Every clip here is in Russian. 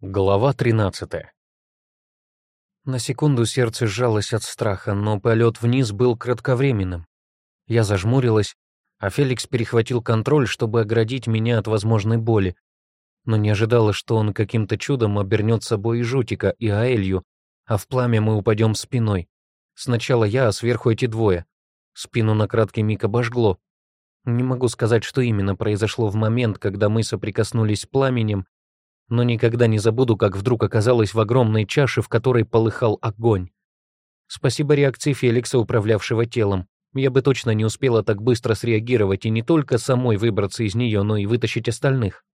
Глава 13. На секунду сердце сжалось от страха, но полет вниз был кратковременным. Я зажмурилась, а Феликс перехватил контроль, чтобы оградить меня от возможной боли, но не ожидала, что он каким-то чудом обернет собой и Жутика, и Аэлью, а в пламя мы упадем спиной. Сначала я, а сверху эти двое. Спину на краткий миг обожгло. Не могу сказать, что именно произошло в момент, когда мы соприкоснулись с пламенем, но никогда не забуду, как вдруг оказалась в огромной чаше, в которой полыхал огонь. Спасибо реакции Феликса, управлявшего телом. Я бы точно не успела так быстро среагировать и не только самой выбраться из нее, но и вытащить остальных.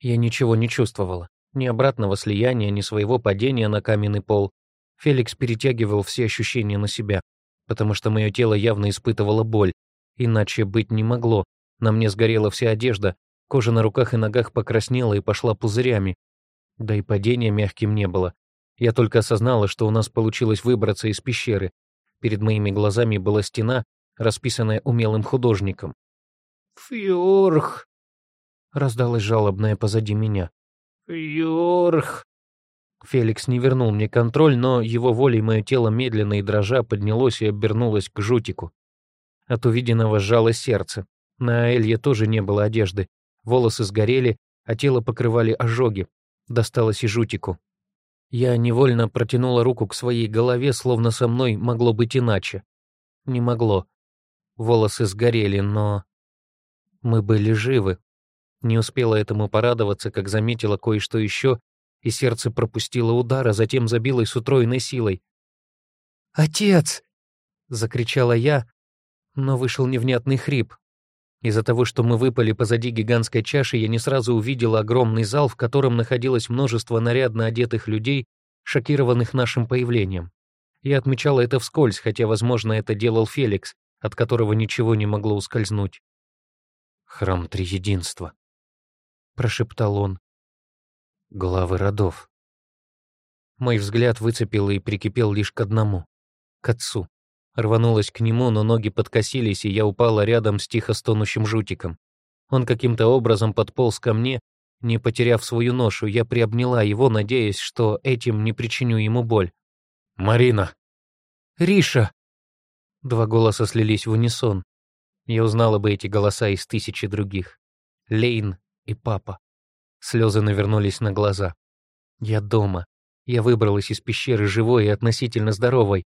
Я ничего не чувствовала. Ни обратного слияния, ни своего падения на каменный пол. Феликс перетягивал все ощущения на себя, потому что мое тело явно испытывало боль. Иначе быть не могло. На мне сгорела вся одежда, Кожа на руках и ногах покраснела и пошла пузырями. Да и падения мягким не было. Я только осознала, что у нас получилось выбраться из пещеры. Перед моими глазами была стена, расписанная умелым художником. «Фьорх!» — раздалось жалобное позади меня. «Фьорх!» Феликс не вернул мне контроль, но его волей мое тело медленно и дрожа поднялось и обернулось к жутику. От увиденного сжалось сердце. На Элье тоже не было одежды. Волосы сгорели, а тело покрывали ожоги. Досталось и жутику. Я невольно протянула руку к своей голове, словно со мной могло быть иначе. Не могло. Волосы сгорели, но... Мы были живы. Не успела этому порадоваться, как заметила кое-что еще, и сердце пропустило удар, а затем забилось с утроенной силой. «Отец!» — закричала я, но вышел невнятный хрип, из-за того, что мы выпали позади гигантской чаши, я не сразу увидела огромный зал, в котором находилось множество нарядно одетых людей, шокированных нашим появлением. Я отмечала это вскользь, хотя, возможно, это делал Феликс, от которого ничего не могло ускользнуть. «Храм Триединства», — прошептал он. «Главы родов». Мой взгляд выцепил и прикипел лишь к одному — к отцу. Рванулась к нему, но ноги подкосились, и я упала рядом с тихо стонущим жутиком. Он каким-то образом подполз ко мне, не потеряв свою ношу, я приобняла его, надеясь, что этим не причиню ему боль. «Марина!» «Риша!» Два голоса слились в унисон. Я узнала бы эти голоса из тысячи других. Лейн и папа. Слезы навернулись на глаза. Я дома. Я выбралась из пещеры живой и относительно здоровой.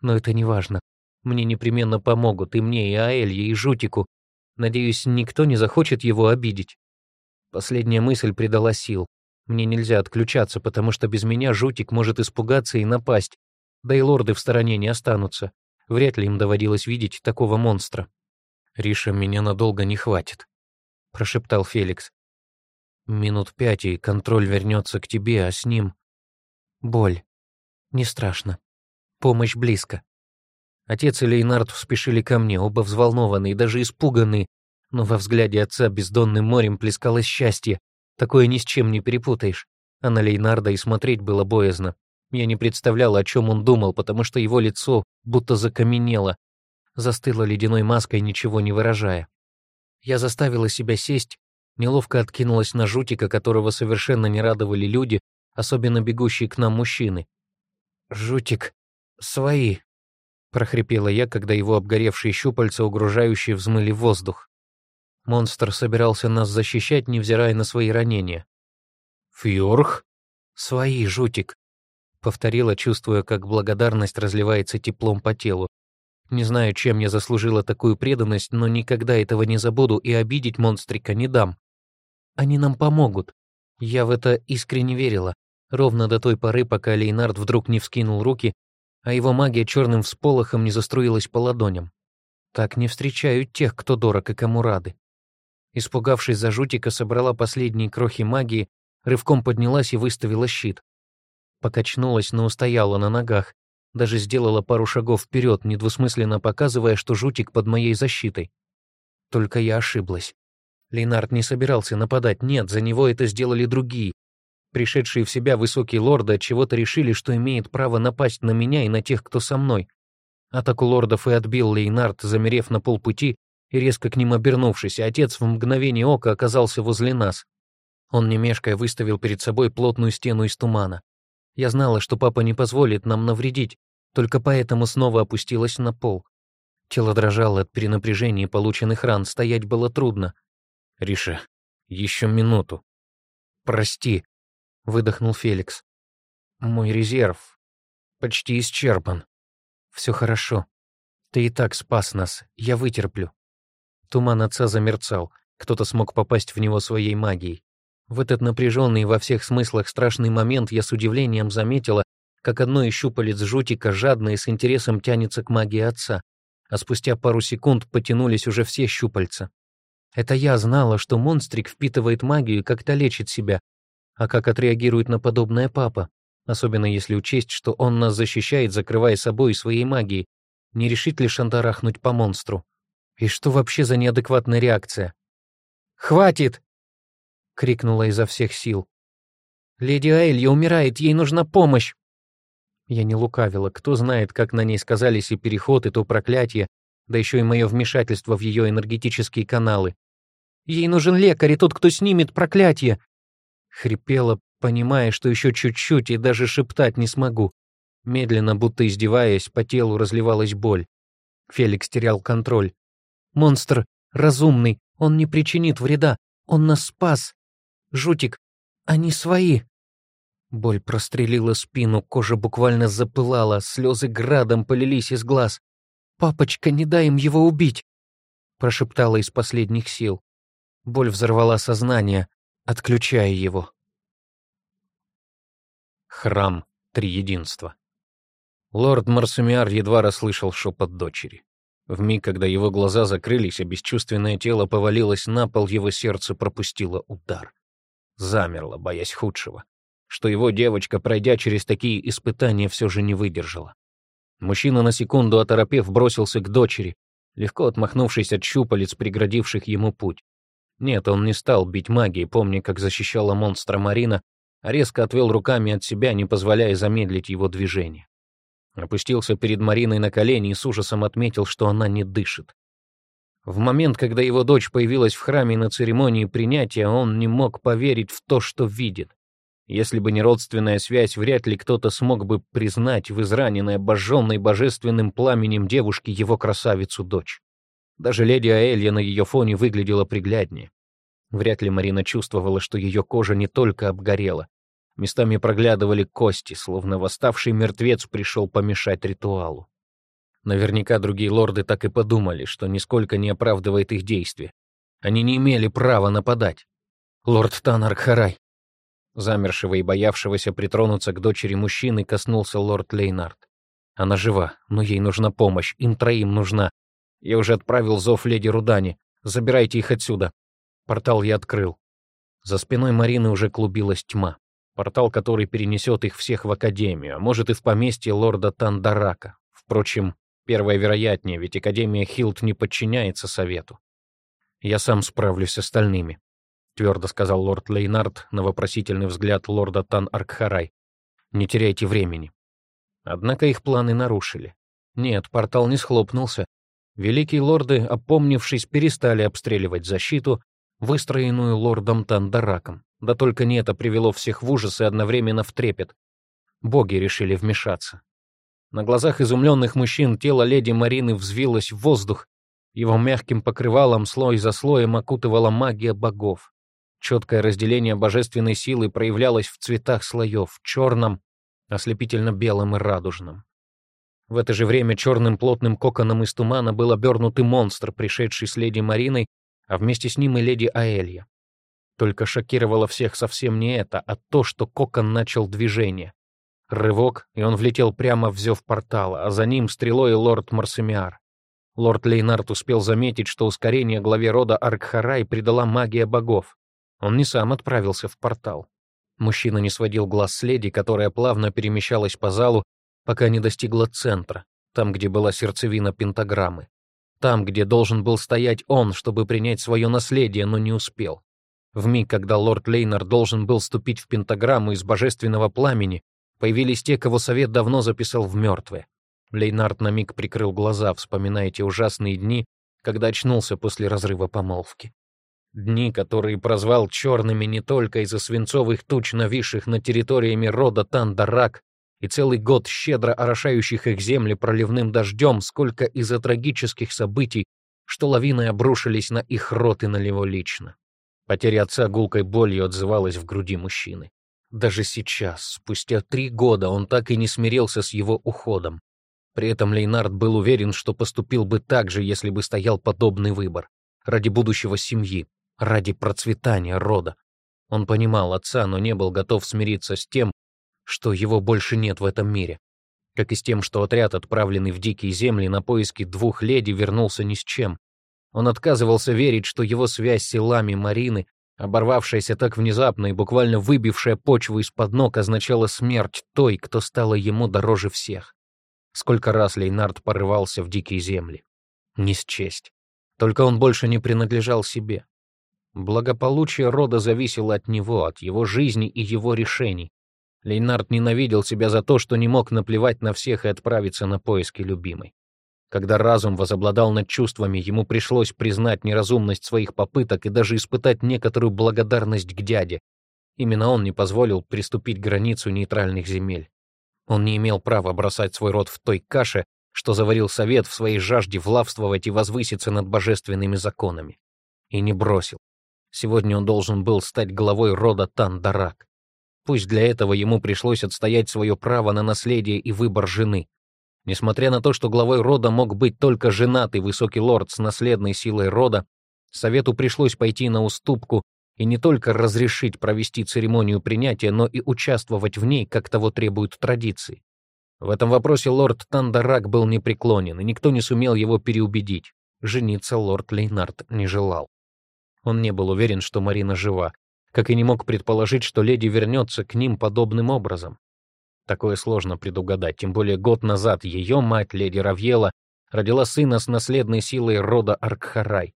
Но это не важно. Мне непременно помогут и мне, и Аэлье, и Жутику. Надеюсь, никто не захочет его обидеть. Последняя мысль придала сил. Мне нельзя отключаться, потому что без меня Жутик может испугаться и напасть. Да и лорды в стороне не останутся. Вряд ли им доводилось видеть такого монстра. «Риша, меня надолго не хватит», — прошептал Феликс. «Минут пять, и контроль вернется к тебе, а с ним...» «Боль. Не страшно. Помощь близко. Отец и Лейнард спешили ко мне, оба взволнованные, даже испуганные, но во взгляде отца бездонным морем плескалось счастье. Такое ни с чем не перепутаешь. А на Лейнарда и смотреть было боязно. Я не представлял, о чем он думал, потому что его лицо будто закаменело, застыло ледяной маской, ничего не выражая. Я заставила себя сесть, неловко откинулась на жутика, которого совершенно не радовали люди, особенно бегущие к нам мужчины. «Жутик», «Свои», — прохрипела я, когда его обгоревшие щупальца, угрожающие, взмыли в воздух. Монстр собирался нас защищать, невзирая на свои ранения. «Фьорх?» «Свои, жутик», — повторила, чувствуя, как благодарность разливается теплом по телу. Не знаю, чем я заслужила такую преданность, но никогда этого не забуду и обидеть монстрика не дам. Они нам помогут. Я в это искренне верила, ровно до той поры, пока Лейнард вдруг не вскинул руки а его магия черным всполохом не заструилась по ладоням. Так не встречают тех, кто дорог и кому рады. Испугавшись за жутика, собрала последние крохи магии, рывком поднялась и выставила щит. Покачнулась, но устояла на ногах, даже сделала пару шагов вперед, недвусмысленно показывая, что жутик под моей защитой. Только я ошиблась. Лейнард не собирался нападать, нет, за него это сделали другие, Пришедшие в себя высокие лорды от чего-то решили, что имеет право напасть на меня и на тех, кто со мной. Атаку лордов и отбил Лейнард, замерев на полпути и резко к ним обернувшись, отец в мгновение ока оказался возле нас. Он, не мешкая, выставил перед собой плотную стену из тумана. Я знала, что папа не позволит нам навредить, только поэтому снова опустилась на пол. Тело дрожало от перенапряжения полученных ран, стоять было трудно. «Риша, еще минуту». «Прости», — выдохнул Феликс. «Мой резерв почти исчерпан. Все хорошо. Ты и так спас нас, я вытерплю». Туман отца замерцал, кто-то смог попасть в него своей магией. В этот напряженный во всех смыслах страшный момент я с удивлением заметила, как одно из щупалец жутика жадно и с интересом тянется к магии отца, а спустя пару секунд потянулись уже все щупальца. Это я знала, что монстрик впитывает магию и как-то лечит себя, а как отреагирует на подобное папа, особенно если учесть, что он нас защищает, закрывая собой своей магией, не решит ли шантарахнуть по монстру. И что вообще за неадекватная реакция? «Хватит!» — крикнула изо всех сил. «Леди Аэлья умирает, ей нужна помощь!» Я не лукавила, кто знает, как на ней сказались и переход, и то проклятие, да еще и мое вмешательство в ее энергетические каналы. «Ей нужен лекарь, и тот, кто снимет проклятие!» Хрипела, понимая, что еще чуть-чуть и даже шептать не смогу. Медленно, будто издеваясь, по телу разливалась боль. Феликс терял контроль. «Монстр разумный, он не причинит вреда. Он нас спас. Жутик, они свои. Боль прострелила спину, кожа буквально запылала, слезы градом полились из глаз. «Папочка, не дай им его убить!» прошептала из последних сил. Боль взорвала сознание, отключая его. Храм Триединства. Лорд Марсумиар едва расслышал шепот дочери. В миг, когда его глаза закрылись, а бесчувственное тело повалилось на пол, его сердце пропустило удар. Замерло, боясь худшего. Что его девочка, пройдя через такие испытания, все же не выдержала. Мужчина на секунду оторопев бросился к дочери, легко отмахнувшись от щупалец, преградивших ему путь. Нет, он не стал бить магией, помня, как защищала монстра Марина, а резко отвел руками от себя, не позволяя замедлить его движение. Опустился перед Мариной на колени и с ужасом отметил, что она не дышит. В момент, когда его дочь появилась в храме на церемонии принятия, он не мог поверить в то, что видит. Если бы не родственная связь, вряд ли кто-то смог бы признать в израненной, обожженной божественным пламенем девушки его красавицу-дочь. Даже леди Аэлья на ее фоне выглядела пригляднее. Вряд ли Марина чувствовала, что ее кожа не только обгорела, Местами проглядывали кости, словно восставший мертвец пришел помешать ритуалу. Наверняка другие лорды так и подумали, что нисколько не оправдывает их действия. Они не имели права нападать. Лорд Танарк Харай. Замершего и боявшегося притронуться к дочери мужчины коснулся лорд Лейнард. Она жива, но ей нужна помощь, им троим нужна. Я уже отправил зов леди Рудани. Забирайте их отсюда. Портал я открыл. За спиной Марины уже клубилась тьма портал, который перенесет их всех в Академию, а может и в поместье лорда Тандарака. Впрочем, первое вероятнее, ведь Академия Хилт не подчиняется Совету. «Я сам справлюсь с остальными», — твердо сказал лорд Лейнард на вопросительный взгляд лорда Тан-Аркхарай. «Не теряйте времени». Однако их планы нарушили. Нет, портал не схлопнулся. Великие лорды, опомнившись, перестали обстреливать защиту, выстроенную лордом Тандараком. Да только не это привело всех в ужас и одновременно в трепет. Боги решили вмешаться. На глазах изумленных мужчин тело леди Марины взвилось в воздух. Его мягким покрывалом слой за слоем окутывала магия богов. Четкое разделение божественной силы проявлялось в цветах слоев — черном, ослепительно-белом и радужном. В это же время черным плотным коконом из тумана был обернутый монстр, пришедший с леди Мариной, а вместе с ним и леди Аэлья. Только шокировало всех совсем не это, а то, что кокон начал движение. Рывок, и он влетел прямо в зев портала, а за ним стрелой лорд Марсемиар. Лорд Лейнард успел заметить, что ускорение главе рода Аркхарай придала магия богов. Он не сам отправился в портал. Мужчина не сводил глаз с леди, которая плавно перемещалась по залу, пока не достигла центра, там, где была сердцевина пентаграммы. Там, где должен был стоять он, чтобы принять свое наследие, но не успел. В миг, когда лорд Лейнер должен был ступить в пентаграмму из божественного пламени, появились те, кого совет давно записал в мертвые. Лейнард на миг прикрыл глаза, вспоминая те ужасные дни, когда очнулся после разрыва помолвки. Дни, которые прозвал черными не только из-за свинцовых туч, нависших над территориями рода Тандарак, и целый год щедро орошающих их земли проливным дождем, сколько из-за трагических событий, что лавиной обрушились на их рот и на него лично. Потеря отца гулкой болью отзывалась в груди мужчины. Даже сейчас, спустя три года, он так и не смирился с его уходом. При этом Лейнард был уверен, что поступил бы так же, если бы стоял подобный выбор. Ради будущего семьи, ради процветания рода. Он понимал отца, но не был готов смириться с тем, что его больше нет в этом мире. Как и с тем, что отряд, отправленный в дикие земли на поиски двух леди, вернулся ни с чем. Он отказывался верить, что его связь с силами Марины, оборвавшаяся так внезапно и буквально выбившая почву из-под ног, означала смерть той, кто стала ему дороже всех. Сколько раз Лейнард порывался в дикие земли. Не счесть. Только он больше не принадлежал себе. Благополучие рода зависело от него, от его жизни и его решений. Лейнард ненавидел себя за то, что не мог наплевать на всех и отправиться на поиски любимой. Когда разум возобладал над чувствами, ему пришлось признать неразумность своих попыток и даже испытать некоторую благодарность к дяде. Именно он не позволил приступить к границу нейтральных земель. Он не имел права бросать свой род в той каше, что заварил совет в своей жажде влавствовать и возвыситься над божественными законами. И не бросил. Сегодня он должен был стать главой рода Тандарак. Пусть для этого ему пришлось отстоять свое право на наследие и выбор жены. Несмотря на то, что главой рода мог быть только женатый высокий лорд с наследной силой рода, совету пришлось пойти на уступку и не только разрешить провести церемонию принятия, но и участвовать в ней, как того требуют традиции. В этом вопросе лорд Тандарак был непреклонен, и никто не сумел его переубедить. Жениться лорд Лейнард не желал. Он не был уверен, что Марина жива, как и не мог предположить, что леди вернется к ним подобным образом. Такое сложно предугадать, тем более год назад ее мать, леди Равьела, родила сына с наследной силой рода Аркхарай.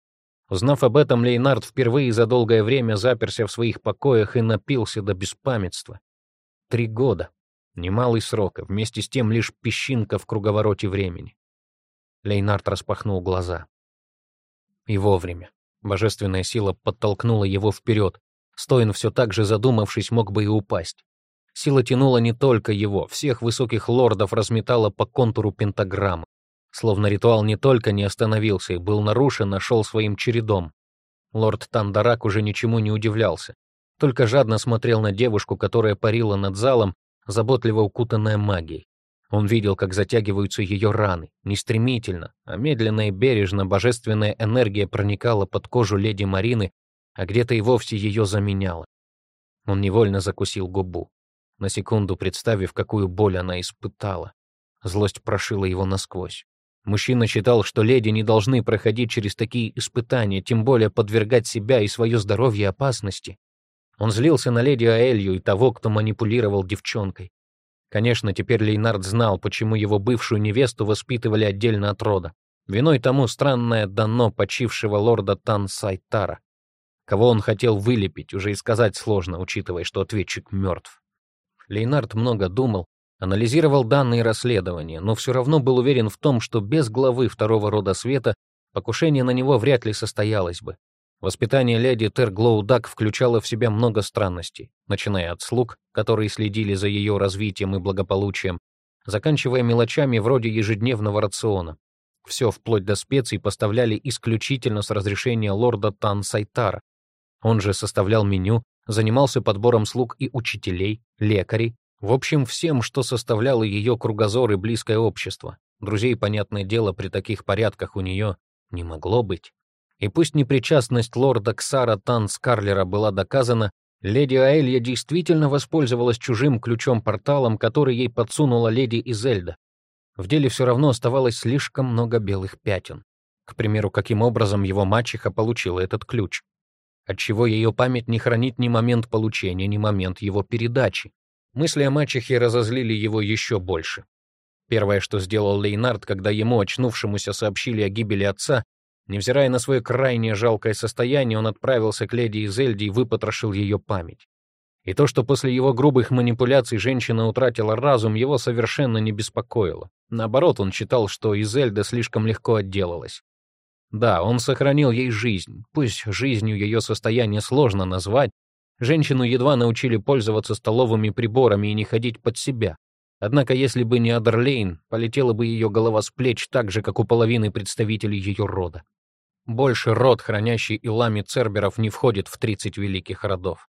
Узнав об этом, Лейнард впервые за долгое время заперся в своих покоях и напился до беспамятства. Три года. Немалый срок, а вместе с тем лишь песчинка в круговороте времени. Лейнард распахнул глаза. И вовремя. Божественная сила подтолкнула его вперед. Стоин все так же задумавшись, мог бы и упасть. Сила тянула не только его, всех высоких лордов разметала по контуру пентаграммы. Словно ритуал не только не остановился и был нарушен, а шел своим чередом. Лорд Тандарак уже ничему не удивлялся, только жадно смотрел на девушку, которая парила над залом, заботливо укутанная магией. Он видел, как затягиваются ее раны, не стремительно, а медленно и бережно божественная энергия проникала под кожу леди Марины, а где-то и вовсе ее заменяла. Он невольно закусил губу, на секунду представив, какую боль она испытала. Злость прошила его насквозь. Мужчина считал, что леди не должны проходить через такие испытания, тем более подвергать себя и свое здоровье опасности. Он злился на леди Аэлью и того, кто манипулировал девчонкой. Конечно, теперь Лейнард знал, почему его бывшую невесту воспитывали отдельно от рода. Виной тому странное дано почившего лорда Тан Сайтара. Кого он хотел вылепить, уже и сказать сложно, учитывая, что ответчик мертв. Лейнард много думал, анализировал данные расследования, но все равно был уверен в том, что без главы второго рода света покушение на него вряд ли состоялось бы. Воспитание леди Терглоудак включало в себя много странностей, начиная от слуг, которые следили за ее развитием и благополучием, заканчивая мелочами вроде ежедневного рациона. Все вплоть до специй поставляли исключительно с разрешения лорда Тан Сайтара. Он же составлял меню, занимался подбором слуг и учителей, лекарей, в общем, всем, что составляло ее кругозор и близкое общество. Друзей, понятное дело, при таких порядках у нее не могло быть. И пусть непричастность лорда Ксара Тан Скарлера была доказана, леди Аэлья действительно воспользовалась чужим ключом-порталом, который ей подсунула леди Изельда. В деле все равно оставалось слишком много белых пятен. К примеру, каким образом его мачеха получила этот ключ? Отчего ее память не хранит ни момент получения, ни момент его передачи? Мысли о мачехе разозлили его еще больше. Первое, что сделал Лейнард, когда ему, очнувшемуся, сообщили о гибели отца, невзирая на свое крайне жалкое состояние, он отправился к леди Изельде и выпотрошил ее память. И то, что после его грубых манипуляций женщина утратила разум, его совершенно не беспокоило. Наоборот, он считал, что Изельда слишком легко отделалась. Да, он сохранил ей жизнь. Пусть жизнью ее состояние сложно назвать. Женщину едва научили пользоваться столовыми приборами и не ходить под себя. Однако, если бы не Адерлейн, полетела бы ее голова с плеч так же, как у половины представителей ее рода. Больше род, хранящий Илами Церберов, не входит в 30 великих родов.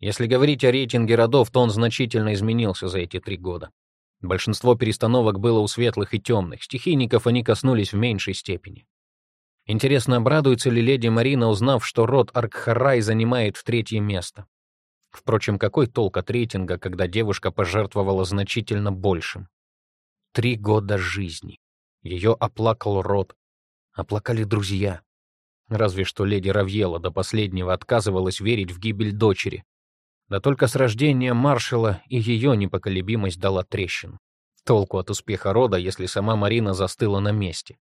Если говорить о рейтинге родов, то он значительно изменился за эти три года. Большинство перестановок было у светлых и темных, стихийников они коснулись в меньшей степени. Интересно, обрадуется ли леди Марина, узнав, что род Аркхарай занимает третье место? Впрочем, какой толк от рейтинга, когда девушка пожертвовала значительно большим? Три года жизни. Ее оплакал род. Оплакали друзья. Разве что леди Равьела до последнего отказывалась верить в гибель дочери. Да только с рождения маршала и ее непоколебимость дала трещину. Толку от успеха рода, если сама Марина застыла на месте.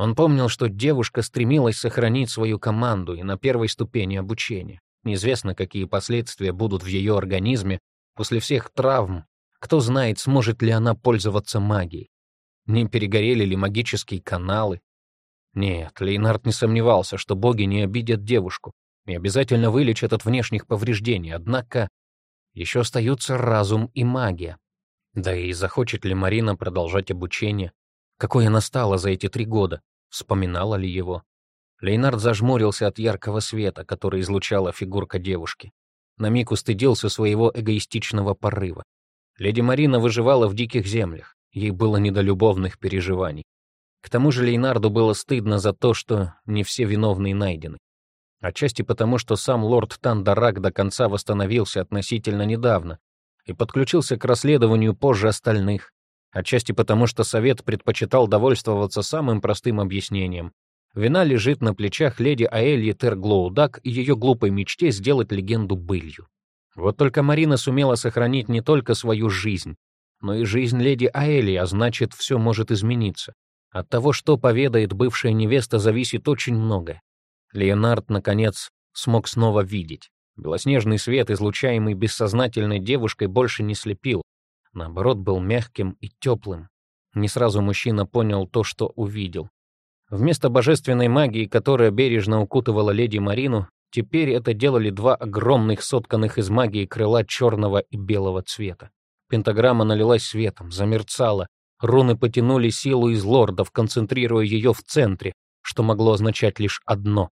Он помнил, что девушка стремилась сохранить свою команду и на первой ступени обучения. Неизвестно, какие последствия будут в ее организме после всех травм. Кто знает, сможет ли она пользоваться магией. Не перегорели ли магические каналы. Нет, Лейнард не сомневался, что боги не обидят девушку и обязательно вылечат от внешних повреждений, однако еще остаются разум и магия. Да и захочет ли Марина продолжать обучение? Какой она стала за эти три года? Вспоминала ли его? Лейнард зажмурился от яркого света, который излучала фигурка девушки. На миг устыдился своего эгоистичного порыва. Леди Марина выживала в диких землях. Ей было не любовных переживаний. К тому же Лейнарду было стыдно за то, что не все виновные найдены. Отчасти потому, что сам лорд Тандарак до конца восстановился относительно недавно и подключился к расследованию позже остальных. Отчасти потому, что Совет предпочитал довольствоваться самым простым объяснением. Вина лежит на плечах леди Аэльи Терглоудак и ее глупой мечте сделать легенду былью. Вот только Марина сумела сохранить не только свою жизнь, но и жизнь леди Аэльи, а значит, все может измениться. От того, что поведает бывшая невеста, зависит очень многое. Леонард, наконец, смог снова видеть. Белоснежный свет, излучаемый бессознательной девушкой, больше не слепил. Наоборот, был мягким и теплым. Не сразу мужчина понял то, что увидел. Вместо божественной магии, которая бережно укутывала леди Марину, теперь это делали два огромных сотканных из магии крыла черного и белого цвета. Пентаграмма налилась светом, замерцала. Руны потянули силу из лордов, концентрируя ее в центре, что могло означать лишь одно.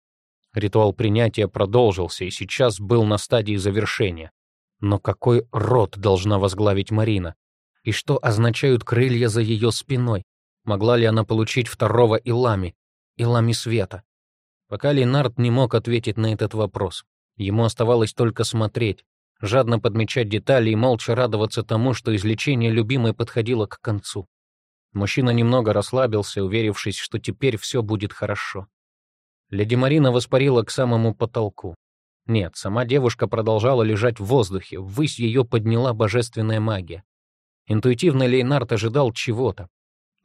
Ритуал принятия продолжился и сейчас был на стадии завершения. Но какой род должна возглавить Марина? И что означают крылья за ее спиной? Могла ли она получить второго Илами, Илами Света? Пока Ленард не мог ответить на этот вопрос. Ему оставалось только смотреть, жадно подмечать детали и молча радоваться тому, что излечение любимой подходило к концу. Мужчина немного расслабился, уверившись, что теперь все будет хорошо. Леди Марина воспарила к самому потолку. Нет, сама девушка продолжала лежать в воздухе, ввысь ее подняла божественная магия. Интуитивно Лейнард ожидал чего-то,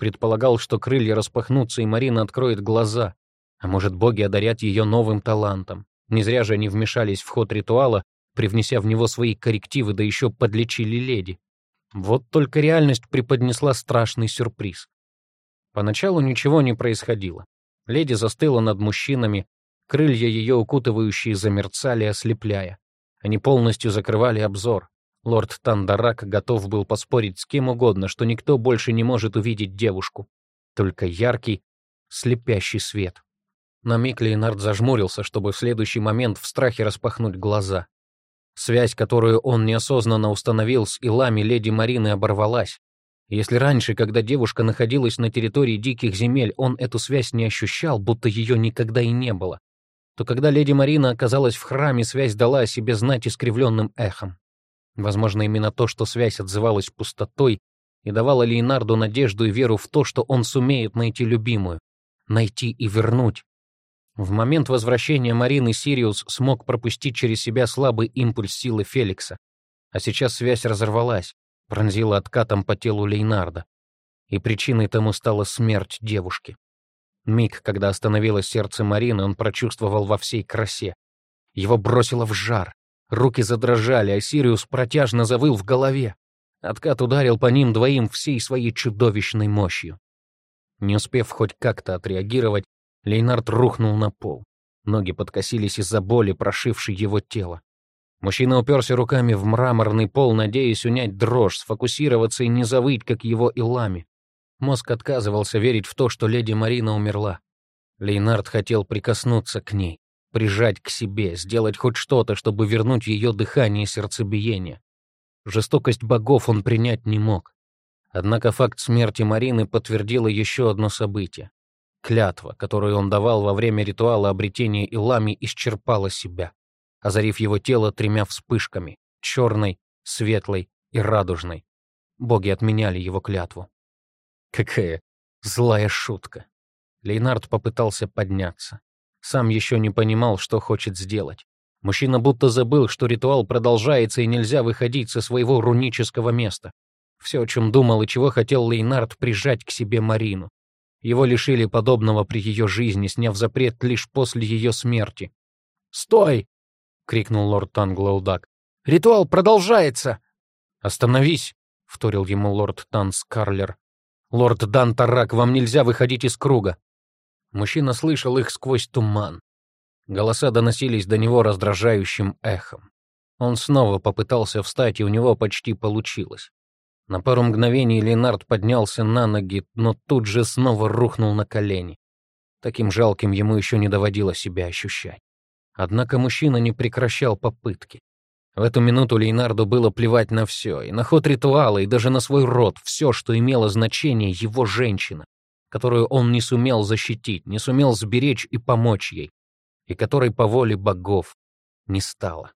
Предполагал, что крылья распахнутся, и Марина откроет глаза. А может, боги одарят ее новым талантом. Не зря же они вмешались в ход ритуала, привнеся в него свои коррективы, да еще подлечили леди. Вот только реальность преподнесла страшный сюрприз. Поначалу ничего не происходило. Леди застыла над мужчинами, крылья ее укутывающие замерцали, ослепляя. Они полностью закрывали обзор. Лорд Тандарак готов был поспорить с кем угодно, что никто больше не может увидеть девушку. Только яркий, слепящий свет. На миг Леонард зажмурился, чтобы в следующий момент в страхе распахнуть глаза. Связь, которую он неосознанно установил с Илами леди Марины, оборвалась. Если раньше, когда девушка находилась на территории диких земель, он эту связь не ощущал, будто ее никогда и не было, то когда леди Марина оказалась в храме, связь дала о себе знать искривленным эхом. Возможно, именно то, что связь отзывалась пустотой и давала Леонарду надежду и веру в то, что он сумеет найти любимую, найти и вернуть. В момент возвращения Марины Сириус смог пропустить через себя слабый импульс силы Феликса, а сейчас связь разорвалась, пронзила откатом по телу Лейнарда, и причиной тому стала смерть девушки. Миг, когда остановилось сердце Марины, он прочувствовал во всей красе. Его бросило в жар, Руки задрожали, а Сириус протяжно завыл в голове. Откат ударил по ним двоим всей своей чудовищной мощью. Не успев хоть как-то отреагировать, Лейнард рухнул на пол. Ноги подкосились из-за боли, прошившей его тело. Мужчина уперся руками в мраморный пол, надеясь унять дрожь, сфокусироваться и не завыть, как его Илами. Мозг отказывался верить в то, что леди Марина умерла. Лейнард хотел прикоснуться к ней, прижать к себе, сделать хоть что-то, чтобы вернуть ее дыхание и сердцебиение. Жестокость богов он принять не мог. Однако факт смерти Марины подтвердило еще одно событие. Клятва, которую он давал во время ритуала обретения Илами, исчерпала себя, озарив его тело тремя вспышками — черной, светлой и радужной. Боги отменяли его клятву. Какая злая шутка. Лейнард попытался подняться. Сам еще не понимал, что хочет сделать. Мужчина будто забыл, что ритуал продолжается и нельзя выходить со своего рунического места. Все, о чем думал и чего хотел Лейнард прижать к себе Марину. Его лишили подобного при ее жизни, сняв запрет лишь после ее смерти. «Стой!» — крикнул лорд Танглоудак. «Ритуал продолжается!» «Остановись!» — вторил ему лорд Танскарлер. «Лорд Дан Тарак, вам нельзя выходить из круга!» Мужчина слышал их сквозь туман. Голоса доносились до него раздражающим эхом. Он снова попытался встать, и у него почти получилось. На пару мгновений Ленард поднялся на ноги, но тут же снова рухнул на колени. Таким жалким ему еще не доводило себя ощущать. Однако мужчина не прекращал попытки. В эту минуту Лейнарду было плевать на все, и на ход ритуала, и даже на свой род, все, что имело значение его женщина, которую он не сумел защитить, не сумел сберечь и помочь ей, и которой по воле богов не стало.